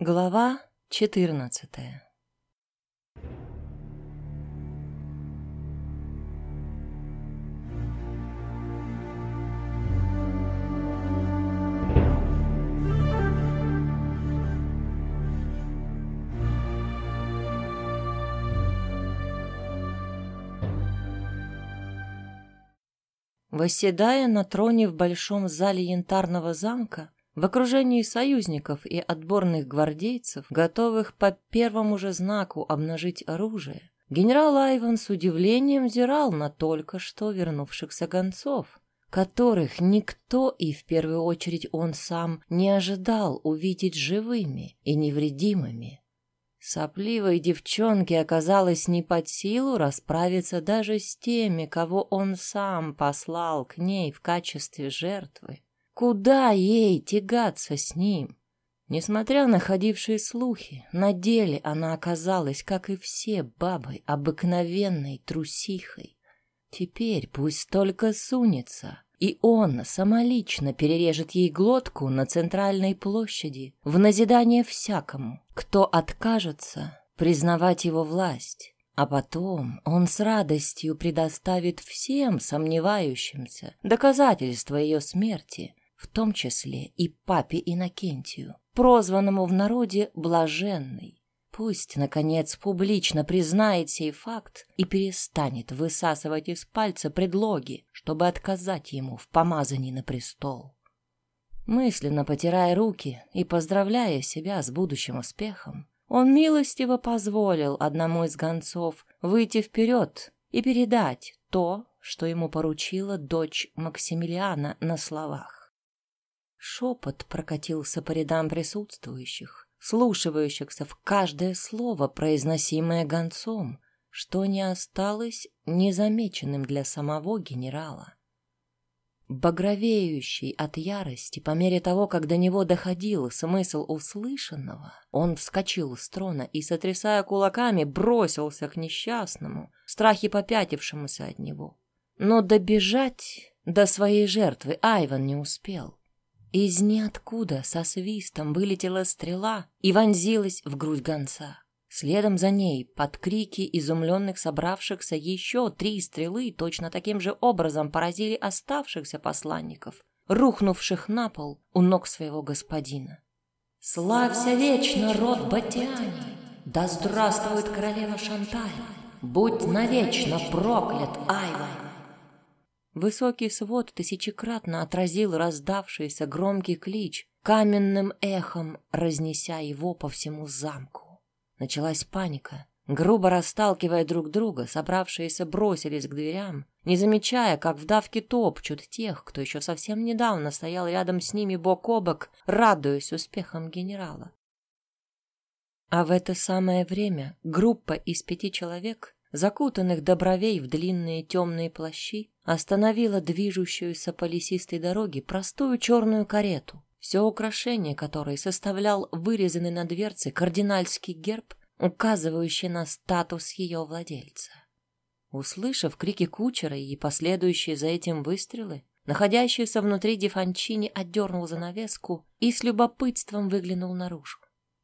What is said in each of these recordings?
Глава четырнадцатая. Восседая на троне в большом зале янтарного замка, в окружении союзников и отборных гвардейцев, готовых по первому же знаку обнажить оружие, генерал Айван с удивлением взирал на только что вернувшихся гонцов, которых никто и в первую очередь он сам не ожидал увидеть живыми и невредимыми. Сопливой девчонке оказалось не под силу расправиться даже с теми, кого он сам послал к ней в качестве жертвы. Куда ей тягаться с ним? Несмотря на ходившие слухи, на деле она оказалась, как и все бабы, обыкновенной трусихой. Теперь пусть только сунется, и он самолично перережет ей глотку на центральной площади в назидание всякому, кто откажется признавать его власть. А потом он с радостью предоставит всем сомневающимся доказательства ее смерти, в том числе и папе Иннокентию, прозванному в народе «блаженный». Пусть, наконец, публично признает сей факт и перестанет высасывать из пальца предлоги, чтобы отказать ему в помазании на престол. Мысленно потирая руки и поздравляя себя с будущим успехом, он милостиво позволил одному из гонцов выйти вперед и передать то, что ему поручила дочь Максимилиана на словах. Шепот прокатился по рядам присутствующих, слушающихся в каждое слово, произносимое гонцом, что не осталось незамеченным для самого генерала. Багровеющий от ярости, по мере того, как до него доходил смысл услышанного, он вскочил с трона и, сотрясая кулаками, бросился к несчастному, в страхе попятившемуся от него. Но добежать до своей жертвы Айван не успел. Из ниоткуда со свистом вылетела стрела и вонзилась в грудь гонца. Следом за ней, под крики изумленных собравшихся, еще три стрелы точно таким же образом поразили оставшихся посланников, рухнувших на пол у ног своего господина. «Славься вечно, род Батиани! Да здравствует королева Шанталь! Будь навечно проклят, Айван!» Высокий свод тысячекратно отразил раздавшийся громкий клич, каменным эхом разнеся его по всему замку. Началась паника. Грубо расталкивая друг друга, собравшиеся бросились к дверям, не замечая, как в давке топчут тех, кто еще совсем недавно стоял рядом с ними бок о бок, радуясь успехам генерала. А в это самое время группа из пяти человек закутанных до бровей в длинные темные плащи, остановила движущуюся по лесистой дороге простую черную карету, все украшение которой составлял вырезанный на дверце кардинальский герб, указывающий на статус ее владельца. Услышав крики кучера и последующие за этим выстрелы, находящийся внутри Дефанчини отдернул занавеску и с любопытством выглянул наружу.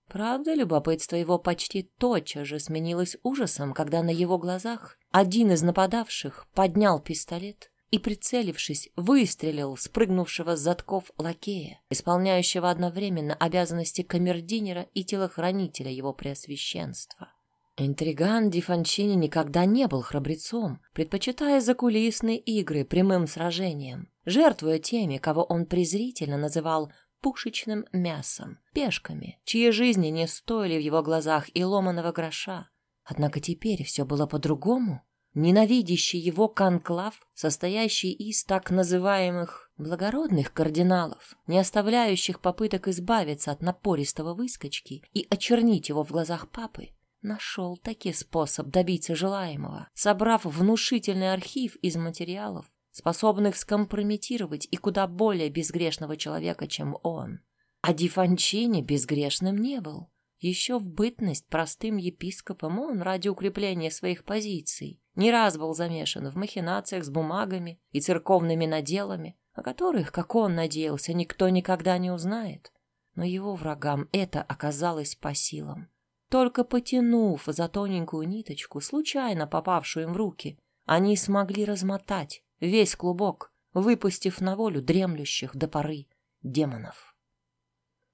Правда, любопытство его почти тотчас же сменилось ужасом, когда на его глазах один из нападавших поднял пистолет и, прицелившись, выстрелил спрыгнувшего с задков лакея, исполняющего одновременно обязанности камердинера и телохранителя его преосвященства. Интриган Ди Фанчини никогда не был храбрецом, предпочитая закулисные игры прямым сражением, жертвуя теми, кого он презрительно называл пушечным мясом, пешками, чьи жизни не стоили в его глазах и ломаного гроша. Однако теперь все было по-другому. Ненавидящий его конклав, состоящий из так называемых благородных кардиналов, не оставляющих попыток избавиться от напористого выскочки и очернить его в глазах папы, нашел таки способ добиться желаемого, собрав внушительный архив из материалов, способных скомпрометировать и куда более безгрешного человека, чем он. А Ди Фанчини безгрешным не был. Еще в бытность простым епископом он ради укрепления своих позиций не раз был замешан в махинациях с бумагами и церковными наделами, о которых, как он надеялся, никто никогда не узнает. но его врагам это оказалось по силам. Только потянув за тоненькую ниточку, случайно попавшую им в руки, они смогли размотать весь клубок, выпустив на волю дремлющих до поры демонов.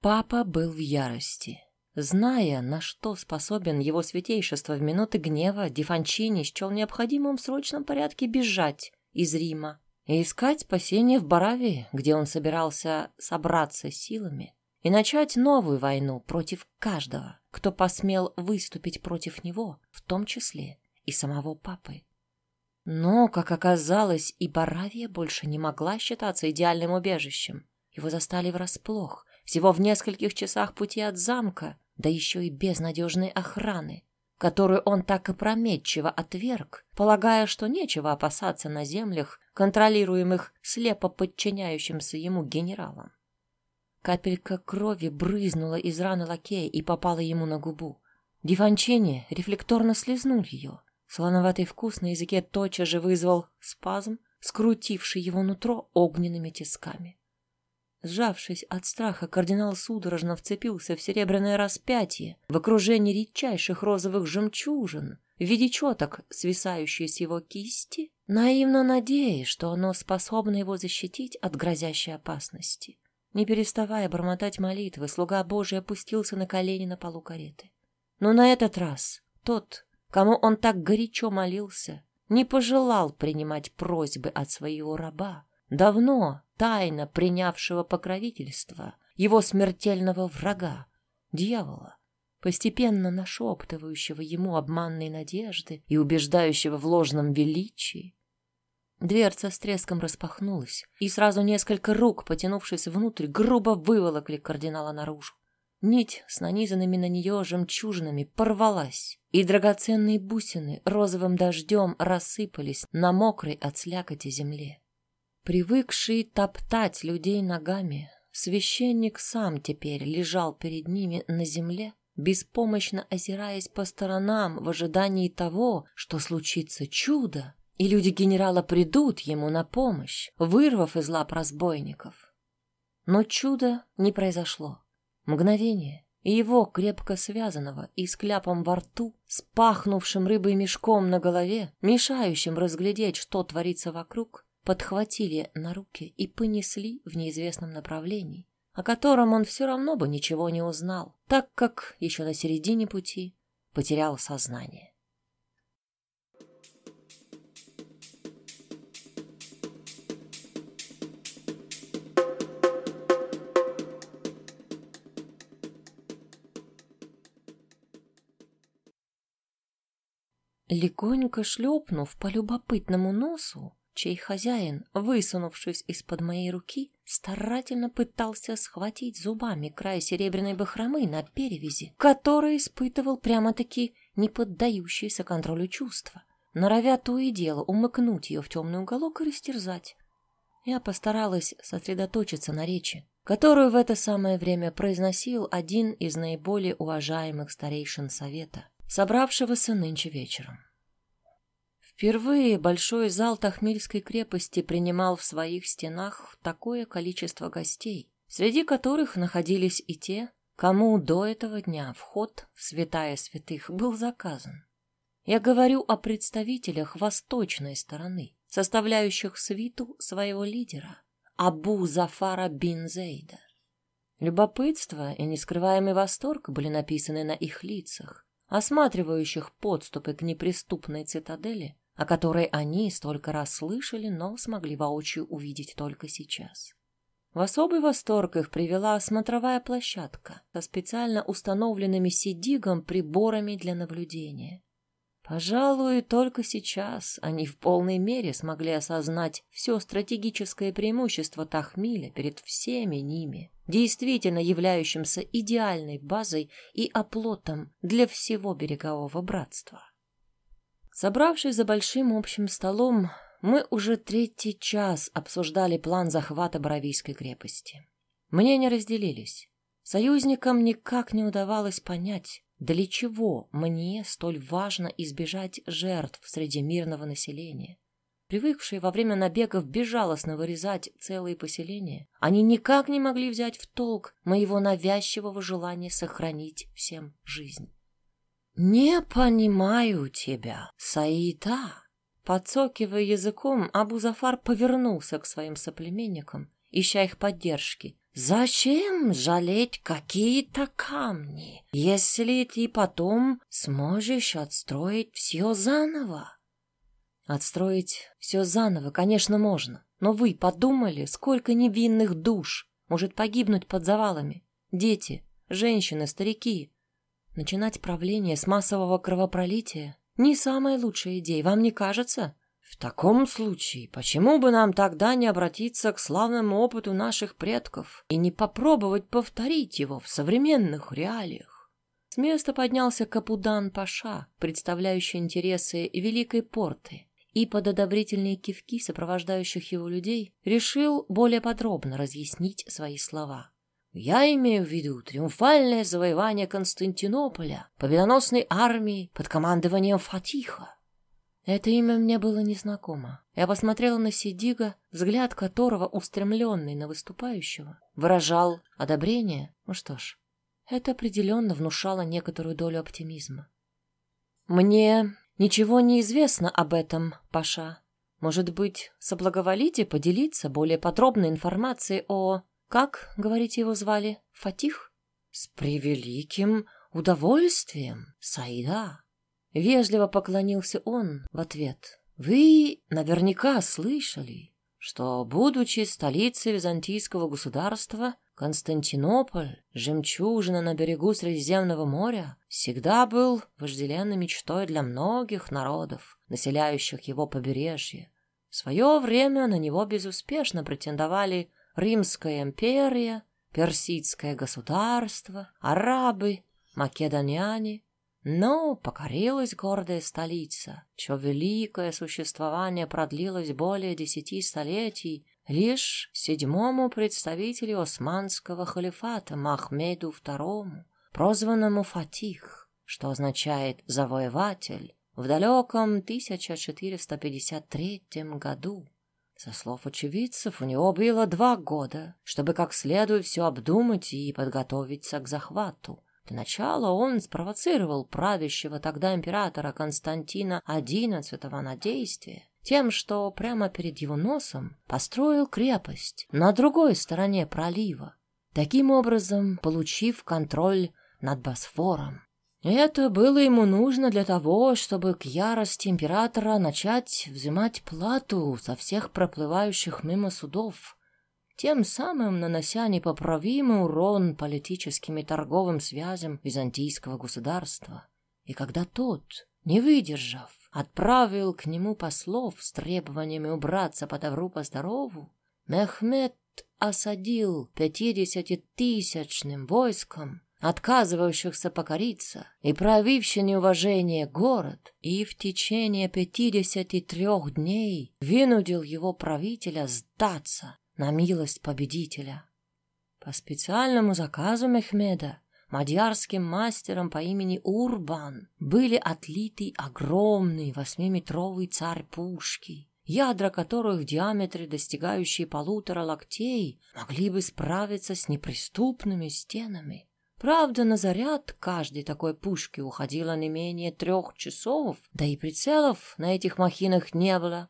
Папа был в ярости. Зная, на что способен его святейшество в минуты гнева, Дифанчини счел необходимым в срочном порядке бежать из Рима и искать спасение в Баравии, где он собирался собраться силами и начать новую войну против каждого, кто посмел выступить против него, в том числе и самого папы. Но, как оказалось, и Баравия больше не могла считаться идеальным убежищем. Его застали врасплох, всего в нескольких часах пути от замка, да еще и без надежной охраны, которую он так опрометчиво отверг, полагая, что нечего опасаться на землях, контролируемых слепо подчиняющимся ему генералом. Капелька крови брызнула из раны лакея и попала ему на губу. Диванчини рефлекторно слезнул ее. Слоноватый вкус на языке тотчас же вызвал спазм, скрутивший его нутро огненными тисками. Сжавшись от страха, кардинал судорожно вцепился в серебряное распятие в окружении редчайших розовых жемчужин в виде четок, свисающие с его кисти, наивно надеясь, что оно способно его защитить от грозящей опасности. Не переставая бормотать молитвы, слуга Божий опустился на колени на полу кареты. Но на этот раз тот, кому он так горячо молился, не пожелал принимать просьбы от своего раба, давно тайно принявшего покровительство его смертельного врага, дьявола, постепенно нашептывающего ему обманные надежды и убеждающего в ложном величии. Дверца с треском распахнулась, и сразу несколько рук, потянувшись внутрь, грубо выволокли кардинала наружу. Нить с нанизанными на нее жемчужинами порвалась, и драгоценные бусины розовым дождем рассыпались на мокрой от слякоти земле. Привыкший топтать людей ногами, священник сам теперь лежал перед ними на земле, беспомощно озираясь по сторонам в ожидании того, что случится чудо, и люди генерала придут ему на помощь, вырвав из лап разбойников. Но чудо не произошло. Мгновение, и его, крепко связанного и с кляпом во рту, с пахнувшим рыбой мешком на голове, мешающим разглядеть, что творится вокруг, подхватили на руки и понесли в неизвестном направлении, о котором он все равно бы ничего не узнал, так как еще на середине пути потерял сознание. Легонько шлепнув по любопытному носу, чей хозяин, высунувшись из-под моей руки, старательно пытался схватить зубами край серебряной бахромы на перевязи, который испытывал прямо-таки неподдающиеся контролю чувства, норовя то и дело умыкнуть ее в темный уголок и растерзать. Я постаралась сосредоточиться на речи, которую в это самое время произносил один из наиболее уважаемых старейшин совета, собравшегося нынче вечером. Впервые большой зал Тахмильской крепости принимал в своих стенах такое количество гостей, среди которых находились и те, кому до этого дня вход в святая святых был заказан. Я говорю о представителях восточной стороны, составляющих свиту своего лидера, Абу Зафара бин Зейда. Любопытство и нескрываемый восторг были написаны на их лицах, осматривающих подступы к неприступной цитадели, о которой они столько раз слышали, но смогли воочию увидеть только сейчас. В особый восторг их привела смотровая площадка со специально установленными сидигом приборами для наблюдения. Пожалуй, только сейчас они в полной мере смогли осознать все стратегическое преимущество Тахмиля перед всеми ними, действительно являющимся идеальной базой и оплотом для всего берегового братства. Собравшись за большим общим столом, мы уже третий час обсуждали план захвата Боровийской крепости. Мнения разделились. Союзникам никак не удавалось понять, для чего мне столь важно избежать жертв среди мирного населения. привыкшие во время набегов безжалостно вырезать целые поселения, они никак не могли взять в толк моего навязчивого желания сохранить всем жизнь. «Не понимаю тебя, Саида!» Подсокивая языком, Абу-Зафар повернулся к своим соплеменникам, ища их поддержки. «Зачем жалеть какие-то камни, если ты потом сможешь отстроить все заново?» «Отстроить все заново, конечно, можно, но вы подумали, сколько невинных душ может погибнуть под завалами? Дети, женщины, старики. Начинать правление с массового кровопролития не самая лучшая идея, вам не кажется? В таком случае, почему бы нам тогда не обратиться к славному опыту наших предков и не попробовать повторить его в современных реалиях? С места поднялся Капудан Паша, представляющий интересы Великой Порты, и под одобрительные кивки сопровождающих его людей решил более подробно разъяснить свои слова. Я имею в виду триумфальное завоевание Константинополя победоносной армией под командованием Фатиха. Это имя мне было незнакомо. Я посмотрела на Сидига, взгляд которого, устремленный на выступающего, выражал одобрение. Ну что ж, это определенно внушало некоторую долю оптимизма. «Мне ничего не известно об этом, Паша. Может быть, соблаговолите поделиться более подробной информацией о как, говорите, его звали? Фатих? С превеликим удовольствием, Саида. Вежливо поклонился он в ответ. Вы наверняка слышали, что, будучи столицей византийского государства, Константинополь, жемчужина на берегу Средиземного моря, всегда был вожделенной мечтой для многих народов, населяющих его побережье. В свое время на него безуспешно претендовали Римская империя, Персидское государство, арабы, македоняне. Но покорилась гордая столица, чье великое существование продлилось более десяти столетий, лишь седьмому представителю османского халифата Махмеду II, прозванному Фатих, что означает «завоеватель», в далеком 1453 году. Со слов очевидцев, у него было два года, чтобы как следует все обдумать и подготовиться к захвату. Для начала он спровоцировал правящего тогда императора Константина XI на действие тем, что прямо перед его носом построил крепость на другой стороне пролива, таким образом получив контроль над Босфором. Это было ему нужно для того, чтобы к ярости императора начать взимать плату со всех проплывающих мимо судов, тем самым нанося непоправимый урон политическим и торговым связям византийского государства. И когда тот, не выдержав, отправил к нему послов с требованиями убраться по добру по здорову, Мехмед осадил пятидесятитысячным войском отказывающихся покориться и проявивший неуважение город, и в течение пятидесяти трех дней вынудил его правителя сдаться на милость победителя. По специальному заказу Мехмеда мадьярским мастером по имени Урбан были отлиты огромные восьмиметровые царь пушки, ядра которых в диаметре, достигающие полутора локтей, могли бы справиться с неприступными стенами. Правда, на заряд каждой такой пушки уходило не менее трех часов, да и прицелов на этих махинах не было.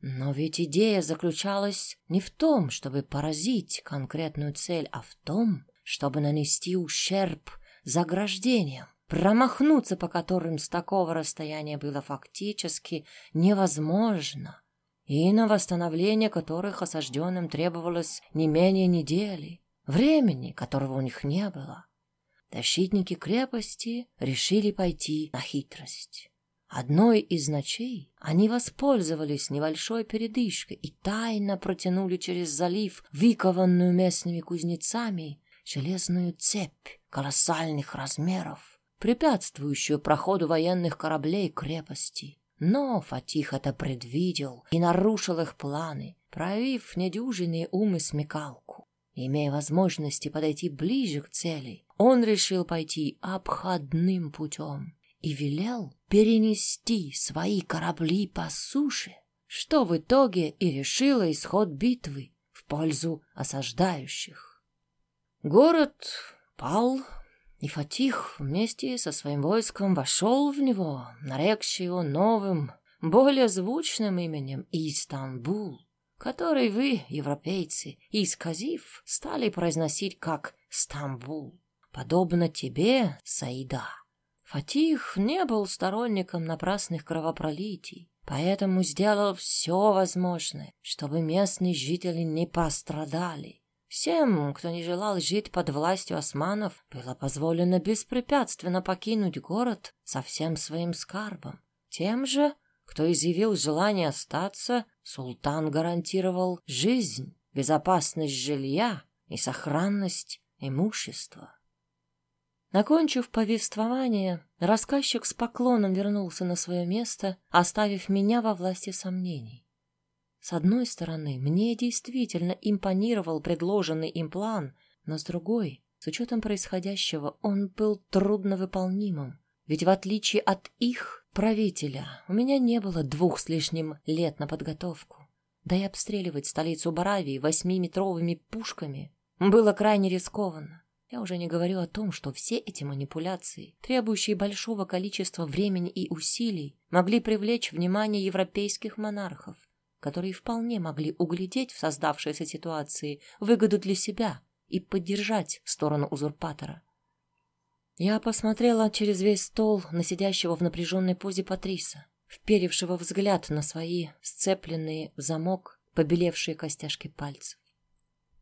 Но ведь идея заключалась не в том, чтобы поразить конкретную цель, а в том, чтобы нанести ущерб заграждениям, промахнуться по которым с такого расстояния было фактически невозможно, и на восстановление которых осажденным требовалось не менее недели, времени, которого у них не было. Защитники крепости решили пойти на хитрость. Одной из ночей они воспользовались небольшой передышкой и тайно протянули через залив, выкованную местными кузнецами, железную цепь колоссальных размеров, препятствующую проходу военных кораблей крепости. Но Фатих это предвидел и нарушил их планы, проявив недюжинные ум и смекалку. Имея возможности подойти ближе к цели, он решил пойти обходным путем и велел перенести свои корабли по суше, что в итоге и решило исход битвы в пользу осаждающих. Город пал, и Фатих вместе со своим войском вошел в него, нарекший его новым, более звучным именем Истанбул, который вы, европейцы, исказив, стали произносить как Стамбул, подобно тебе, Саида. Фатих не был сторонником напрасных кровопролитий, поэтому сделал все возможное, чтобы местные жители не пострадали. Всем, кто не желал жить под властью османов, было позволено беспрепятственно покинуть город со всем своим скарбом. Тем же, кто изъявил желание остаться, султан гарантировал жизнь, безопасность жилья и сохранность имущества. Накончив повествование, рассказчик с поклоном вернулся на свое место, оставив меня во власти сомнений. С одной стороны, мне действительно импонировал предложенный им план, но с другой, с учетом происходящего, он был трудновыполнимым. Ведь в отличие от их правителя, у меня не было двух с лишним лет на подготовку. Да и обстреливать столицу Баравии восьмиметровыми пушками было крайне рискованно. Я уже не говорю о том, что все эти манипуляции, требующие большого количества времени и усилий, могли привлечь внимание европейских монархов, которые вполне могли углядеть в создавшейся ситуации выгоду для себя и поддержать сторону узурпатора. Я посмотрела через весь стол на сидящего в напряженной позе Патриса, вперевшего взгляд на свои сцепленные в замок побелевшие костяшки пальцев.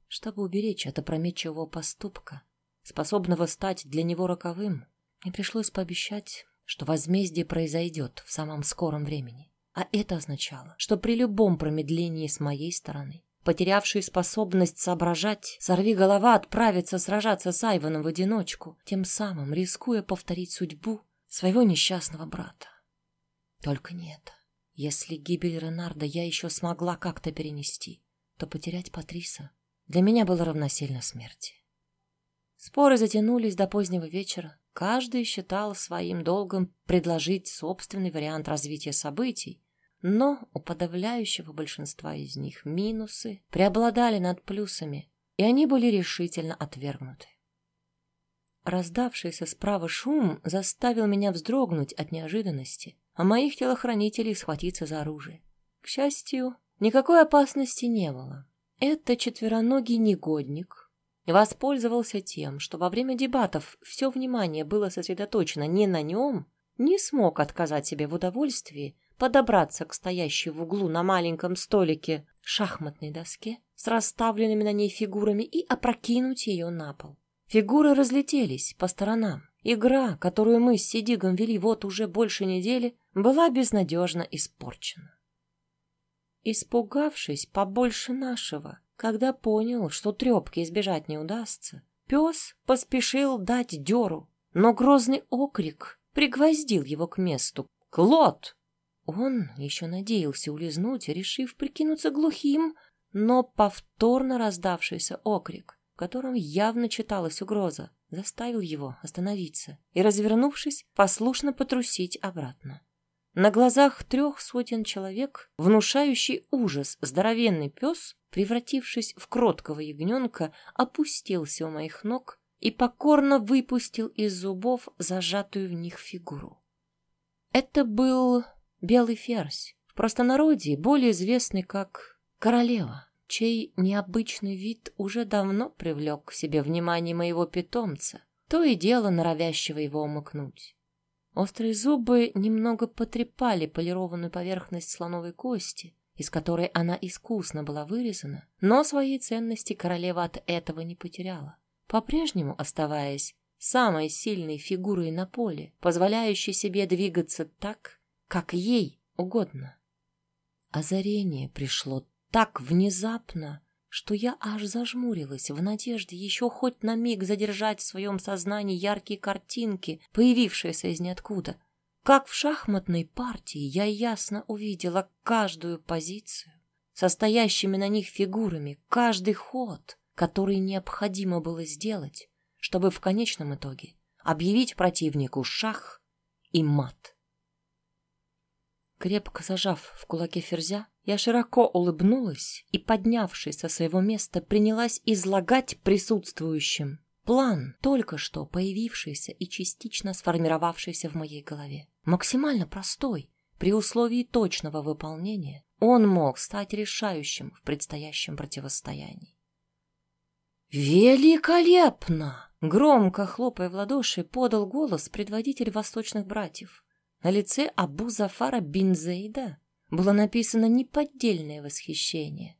Чтобы уберечь от опрометчивого поступка, способного стать для него роковым, мне пришлось пообещать, что возмездие произойдет в самом скором времени. А это означало, что при любом промедлении с моей стороны, потерявший способность соображать, сорви голова отправится сражаться с Айваном в одиночку, тем самым рискуя повторить судьбу своего несчастного брата. Только нет. Если гибель Ренарда я еще смогла как-то перенести, то потерять Патриса для меня было равносильно смерти. Споры затянулись до позднего вечера. Каждый считал своим долгом предложить собственный вариант развития событий, но у подавляющего большинства из них минусы преобладали над плюсами, и они были решительно отвергнуты. Раздавшийся справа шум заставил меня вздрогнуть от неожиданности, а моих телохранителей схватиться за оружие. К счастью, никакой опасности не было. Это четвероногий негодник, воспользовался тем, что во время дебатов все внимание было сосредоточено не на нем, не смог отказать себе в удовольствии подобраться к стоящей в углу на маленьком столике шахматной доске с расставленными на ней фигурами и опрокинуть ее на пол. Фигуры разлетелись по сторонам. Игра, которую мы с Сидигом вели вот уже больше недели, была безнадежно испорчена. Испугавшись побольше нашего, когда понял, что трепки избежать не удастся, пес поспешил дать дёру, но грозный окрик пригвоздил его к месту. «Клод!» Он еще надеялся улизнуть, решив прикинуться глухим, но повторно раздавшийся окрик, в котором явно читалась угроза, заставил его остановиться и, развернувшись, послушно потрусить обратно. На глазах трех сотен человек, внушающий ужас, здоровенный пес, превратившись в кроткого ягненка, опустился у моих ног и покорно выпустил из зубов зажатую в них фигуру. Это был белый ферзь, в простонародье более известный как королева, чей необычный вид уже давно привлек к себе внимание моего питомца, то и дело норовящего его умыкнуть. Острые зубы немного потрепали полированную поверхность слоновой кости, из которой она искусно была вырезана, но своей ценности королева от этого не потеряла, по-прежнему оставаясь самой сильной фигурой на поле, позволяющей себе двигаться так, как ей угодно. Озарение пришло так внезапно, что я аж зажмурилась в надежде еще хоть на миг задержать в своем сознании яркие картинки, появившиеся из ниоткуда. Как в шахматной партии я ясно увидела каждую позицию, состоящими на них фигурами, каждый ход, который необходимо было сделать, чтобы в конечном итоге объявить противнику шах и мат. Крепко зажав в кулаке ферзя, я широко улыбнулась и, поднявшись со своего места, принялась излагать присутствующим план, только что появившийся и частично сформировавшийся в моей голове. Максимально простой, при условии точного выполнения, он мог стать решающим в предстоящем противостоянии. «Великолепно!» — громко хлопая в ладоши, подал голос предводитель восточных братьев. На лице Абу Зафара бин Зейда было написано неподдельное восхищение.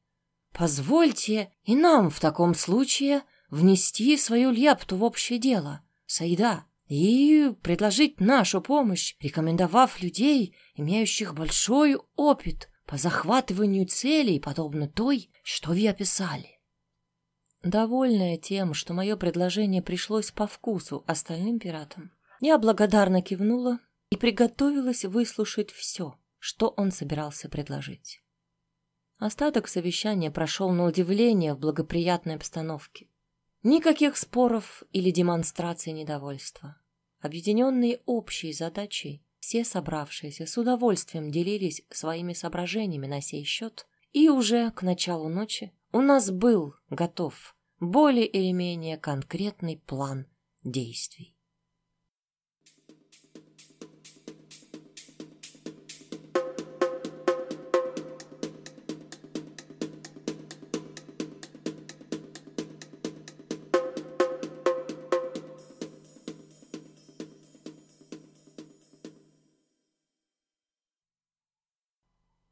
«Позвольте и нам в таком случае внести свою лепту в общее дело, Саида, и предложить нашу помощь, рекомендовав людей, имеющих большой опыт по захватыванию целей, подобно той, что вы описали. Довольная тем, что мое предложение пришлось по вкусу остальным пиратам, я благодарно кивнула и приготовилась выслушать все, что он собирался предложить. Остаток совещания прошел на удивление в благоприятной обстановке. Никаких споров или демонстраций недовольства. Объединенные общей задачей, все собравшиеся с удовольствием делились своими соображениями на сей счет, и уже к началу ночи у нас был готов более или менее конкретный план действий.